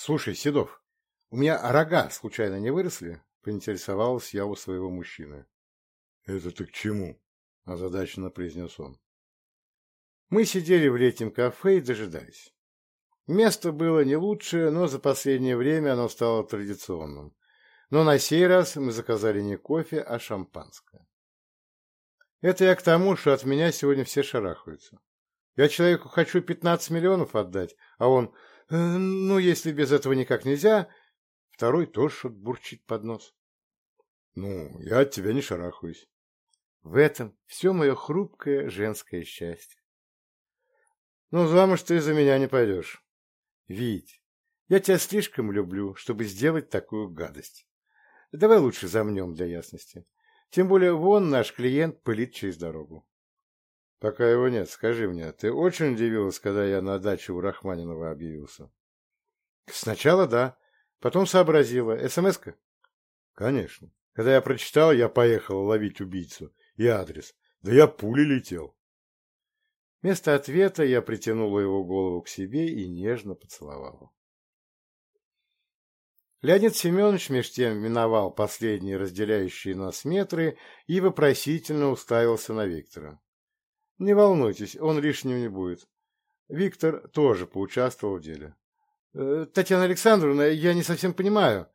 Слушай, Седов, у меня рога случайно не выросли? Поинтересовалась я у своего мужчины. Это ты к чему? Озадаченно произнес он. Мы сидели в летнем кафе и дожидались. Место было не лучшее, но за последнее время оно стало традиционным. Но на сей раз мы заказали не кофе, а шампанское. Это я к тому, что от меня сегодня все шарахаются. Я человеку хочу 15 миллионов отдать, а он, э, ну, если без этого никак нельзя, второй тоже что-то бурчит под нос. Ну, я от тебя не шарахаюсь. В этом все мое хрупкое женское счастье. Ну, замуж ты за меня не пойдешь. Вить, я тебя слишком люблю, чтобы сделать такую гадость. Давай лучше замнем для ясности. Тем более вон наш клиент пылит через дорогу. Пока его нет, скажи мне, ты очень удивилась, когда я на даче у Рахманинова объявился? Сначала да, потом сообразила. СМС-ка? Конечно. Когда я прочитал, я поехал ловить убийцу. И адрес. Да я пулей летел. Вместо ответа я притянула его голову к себе и нежно поцеловала. Леонид Семенович меж тем миновал последние разделяющие нас метры и вопросительно уставился на Виктора. Не волнуйтесь, он лишним не будет. Виктор тоже поучаствовал в деле. «Э, Татьяна Александровна, я не совсем понимаю.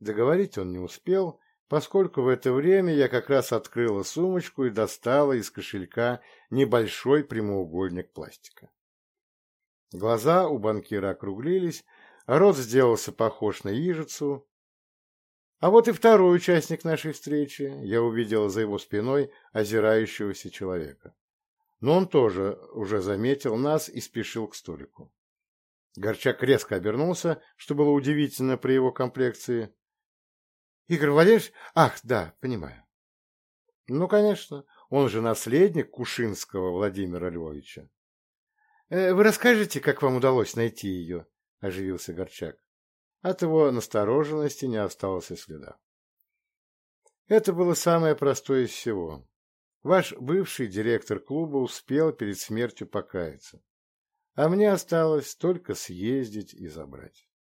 Договорить он не успел, поскольку в это время я как раз открыла сумочку и достала из кошелька небольшой прямоугольник пластика. Глаза у банкира округлились, а рот сделался похож на ежицу. А вот и второй участник нашей встречи. Я увидела за его спиной озирающегося человека. Но он тоже уже заметил нас и спешил к столику. Горчак резко обернулся, что было удивительно при его комплекции, Игорь Валерьевич? Ах, да, понимаю. Ну, конечно, он же наследник Кушинского Владимира Львовича. Э, вы расскажете, как вам удалось найти ее? Оживился Горчак. От